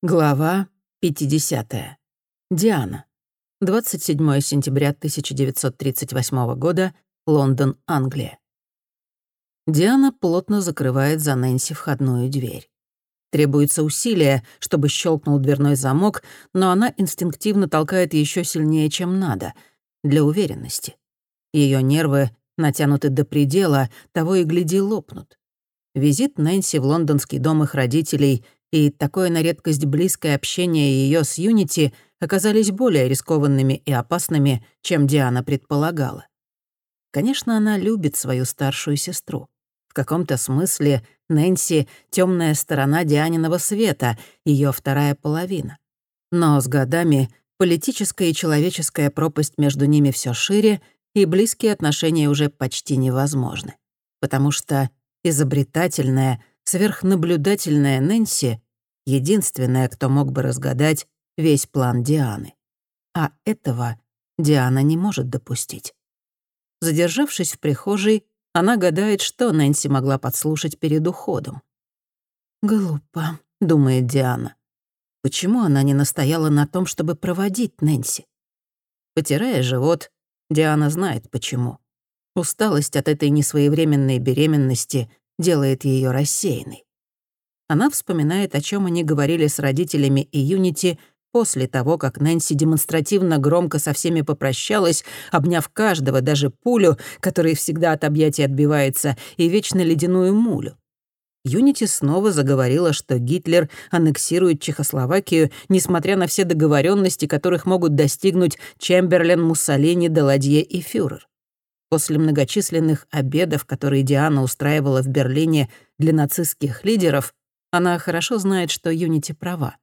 Глава 50. Диана. 27 сентября 1938 года. Лондон, Англия. Диана плотно закрывает за Нэнси входную дверь. Требуется усилие, чтобы щелкнул дверной замок, но она инстинктивно толкает еще сильнее, чем надо, для уверенности. Ее нервы натянуты до предела, того и гляди лопнут. Визит Нэнси в лондонский дом их родителей — и такое на редкость близкое общение ее с Юнити оказались более рискованными и опасными, чем Диана предполагала. Конечно, она любит свою старшую сестру. В каком-то смысле Нэнси — темная сторона Дианиного света, ее вторая половина. Но с годами политическая и человеческая пропасть между ними все шире, и близкие отношения уже почти невозможны. Потому что изобретательная, сверхнаблюдательная Нэнси — единственная, кто мог бы разгадать весь план Дианы. А этого Диана не может допустить. Задержавшись в прихожей, она гадает, что Нэнси могла подслушать перед уходом. «Глупо», — думает Диана. Почему она не настояла на том, чтобы проводить Нэнси? Потирая живот, Диана знает почему. Усталость от этой несвоевременной беременности делает ее рассеянной. Она вспоминает, о чем они говорили с родителями и Юнити после того, как Нэнси демонстративно громко со всеми попрощалась, обняв каждого, даже пулю, который всегда от объятий отбивается, и вечно ледяную мулю. Юнити снова заговорила, что Гитлер аннексирует Чехословакию, несмотря на все договоренности, которых могут достигнуть Чемберлен, Муссолини, Деладье и фюрер. После многочисленных обедов, которые Диана устраивала в Берлине для нацистских лидеров, она хорошо знает, что Юнити права.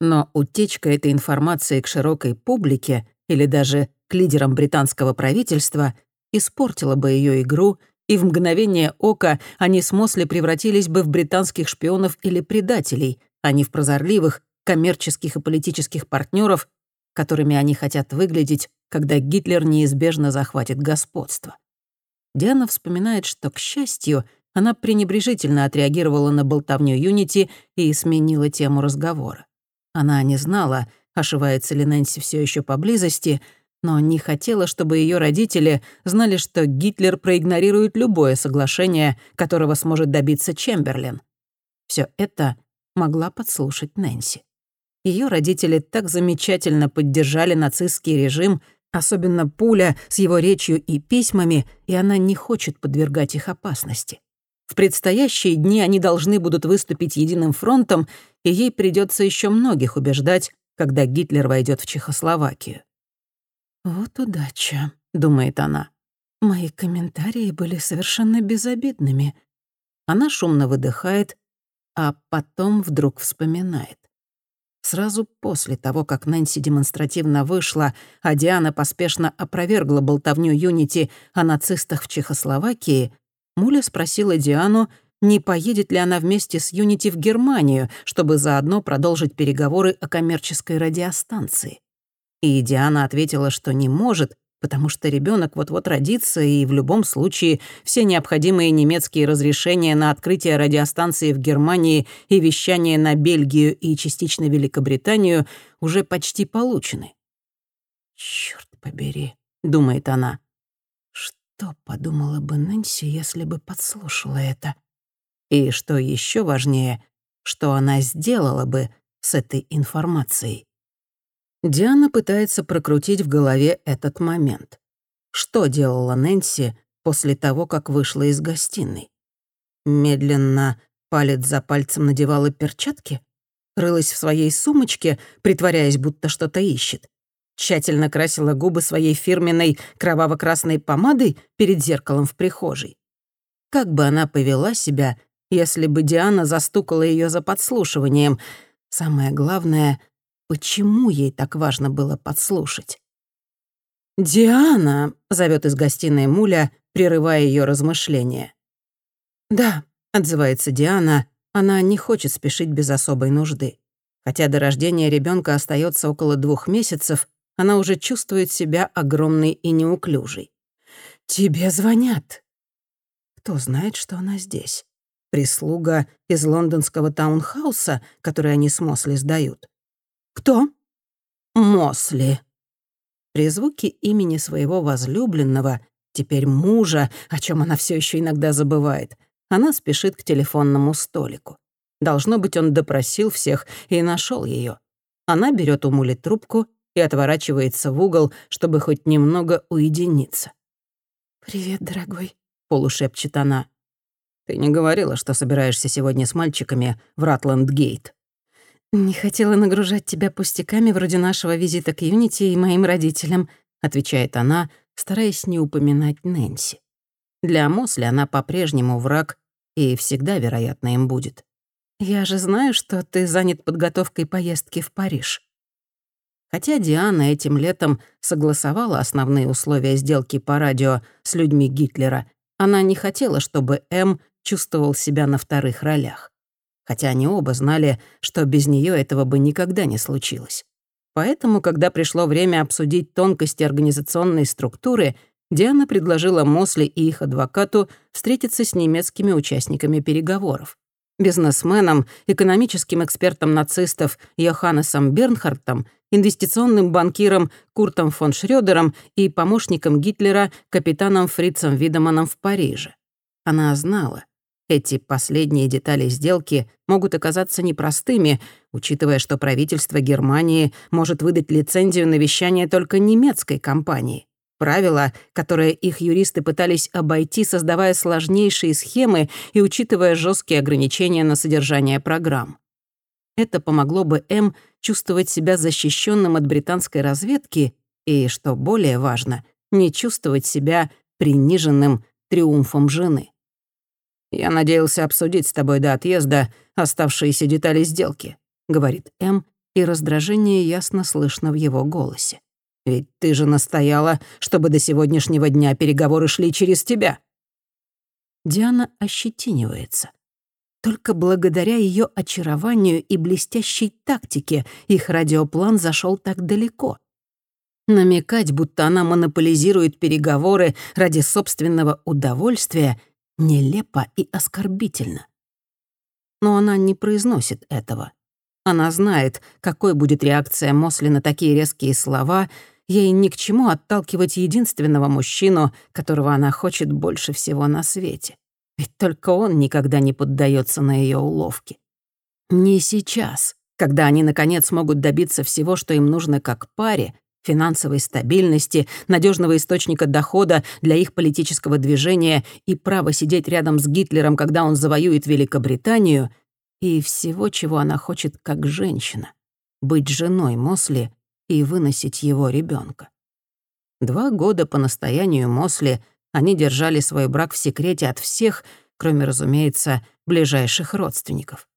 Но утечка этой информации к широкой публике или даже к лидерам британского правительства испортила бы ее игру, и в мгновение ока они с Мосли превратились бы в британских шпионов или предателей, а не в прозорливых коммерческих и политических партнеров, которыми они хотят выглядеть когда Гитлер неизбежно захватит господство. Диана вспоминает, что, к счастью, она пренебрежительно отреагировала на болтовню Юнити и сменила тему разговора. Она не знала, ошивается ли Нэнси все еще поблизости, но не хотела, чтобы ее родители знали, что Гитлер проигнорирует любое соглашение, которого сможет добиться Чемберлен. Все это могла подслушать Нэнси. Ее родители так замечательно поддержали нацистский режим, Особенно пуля с его речью и письмами, и она не хочет подвергать их опасности. В предстоящие дни они должны будут выступить единым фронтом, и ей придется еще многих убеждать, когда Гитлер войдет в Чехословакию. «Вот удача», — думает она. «Мои комментарии были совершенно безобидными». Она шумно выдыхает, а потом вдруг вспоминает. Сразу после того, как Нэнси демонстративно вышла, а Диана поспешно опровергла болтовню Юнити о нацистах в Чехословакии, Муля спросила Диану, не поедет ли она вместе с Юнити в Германию, чтобы заодно продолжить переговоры о коммерческой радиостанции. И Диана ответила, что не может, потому что ребенок вот-вот родится, и в любом случае все необходимые немецкие разрешения на открытие радиостанции в Германии и вещание на Бельгию и частично Великобританию уже почти получены. «Чёрт побери», — думает она. «Что подумала бы Нэнси, если бы подслушала это?» И что еще важнее, что она сделала бы с этой информацией. Диана пытается прокрутить в голове этот момент. Что делала Нэнси после того, как вышла из гостиной? Медленно, палец за пальцем надевала перчатки? Рылась в своей сумочке, притворяясь, будто что-то ищет? Тщательно красила губы своей фирменной кроваво-красной помадой перед зеркалом в прихожей? Как бы она повела себя, если бы Диана застукала ее за подслушиванием? Самое главное — Почему ей так важно было подслушать? «Диана!» — зовет из гостиной Муля, прерывая ее размышления. «Да», — отзывается Диана, она не хочет спешить без особой нужды. Хотя до рождения ребенка остается около двух месяцев, она уже чувствует себя огромной и неуклюжей. «Тебе звонят». Кто знает, что она здесь? Прислуга из лондонского таунхауса, который они с Мосли сдают. Кто? Мосли. При звуке имени своего возлюбленного, теперь мужа, о чем она все еще иногда забывает, она спешит к телефонному столику. Должно быть, он допросил всех и нашел ее. Она берет у Мули трубку и отворачивается в угол, чтобы хоть немного уединиться. «Привет, дорогой», — полушепчет она. «Ты не говорила, что собираешься сегодня с мальчиками в Ратланд-Гейт?» «Не хотела нагружать тебя пустяками вроде нашего визита к Юнити и моим родителям», — отвечает она, стараясь не упоминать Нэнси. Для Мосли она по-прежнему враг и всегда, вероятно, им будет. «Я же знаю, что ты занят подготовкой поездки в Париж». Хотя Диана этим летом согласовала основные условия сделки по радио с людьми Гитлера, она не хотела, чтобы М чувствовал себя на вторых ролях. Хотя они оба знали, что без нее этого бы никогда не случилось. Поэтому, когда пришло время обсудить тонкости организационной структуры, Диана предложила Мосли и их адвокату встретиться с немецкими участниками переговоров бизнесменом, экономическим экспертом нацистов Йоханнесом Бернхартом, инвестиционным банкиром Куртом фон Шрёдером и помощником Гитлера капитаном Фрицем Видеманом в Париже. Она знала, эти последние детали сделки могут оказаться непростыми, учитывая, что правительство Германии может выдать лицензию на вещание только немецкой компании. Правила, которые их юристы пытались обойти, создавая сложнейшие схемы и учитывая жесткие ограничения на содержание программ. Это помогло бы М чувствовать себя защищенным от британской разведки и, что более важно, не чувствовать себя приниженным триумфом жены. «Я надеялся обсудить с тобой до отъезда оставшиеся детали сделки», — говорит М, и раздражение ясно слышно в его голосе. Ведь ты же настояла, чтобы до сегодняшнего дня переговоры шли через тебя». Диана ощетинивается. Только благодаря ее очарованию и блестящей тактике их радиоплан зашел так далеко. Намекать, будто она монополизирует переговоры ради собственного удовольствия, нелепо и оскорбительно. Но она не произносит этого. Она знает, какой будет реакция Мосли на такие резкие слова — Ей ни к чему отталкивать единственного мужчину, которого она хочет больше всего на свете. Ведь только он никогда не поддается на ее уловки. Не сейчас, когда они, наконец, могут добиться всего, что им нужно как паре, финансовой стабильности, надежного источника дохода для их политического движения и права сидеть рядом с Гитлером, когда он завоюет Великобританию, и всего, чего она хочет как женщина — быть женой Мосли и выносить его ребенка. Два года по настоянию Мосли они держали свой брак в секрете от всех, кроме, разумеется, ближайших родственников.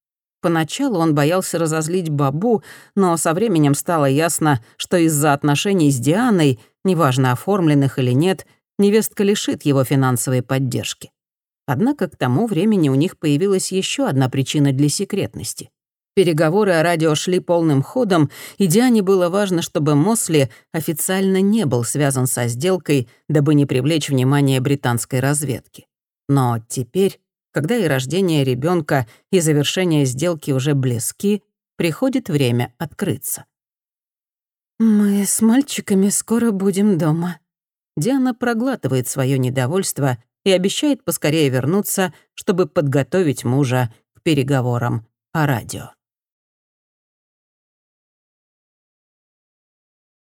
Поначалу он боялся разозлить бабу, но со временем стало ясно, что из-за отношений с Дианой, неважно оформленных или нет, невестка лишит его финансовой поддержки. Однако к тому времени у них появилась еще одна причина для секретности. Переговоры о радио шли полным ходом, и Диане было важно, чтобы Мосли официально не был связан со сделкой, дабы не привлечь внимание британской разведки. Но теперь, когда и рождение ребенка, и завершение сделки уже близки, приходит время открыться. «Мы с мальчиками скоро будем дома». Диана проглатывает свое недовольство и обещает поскорее вернуться, чтобы подготовить мужа к переговорам о радио.